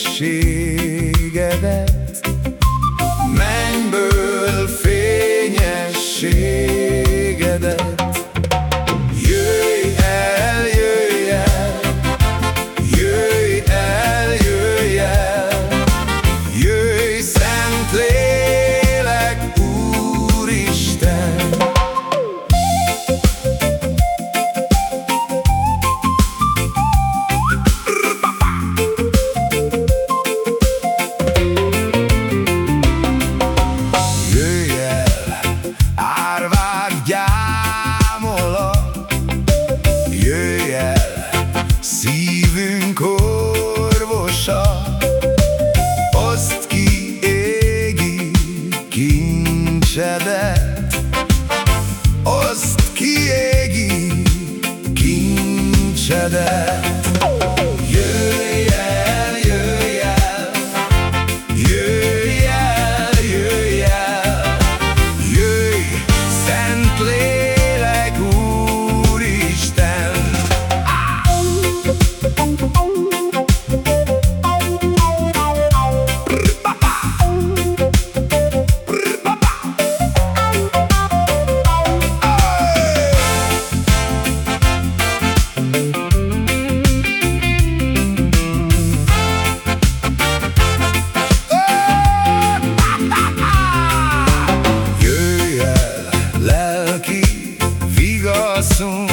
She. kincsedet, azt kiégi kincsedet. coração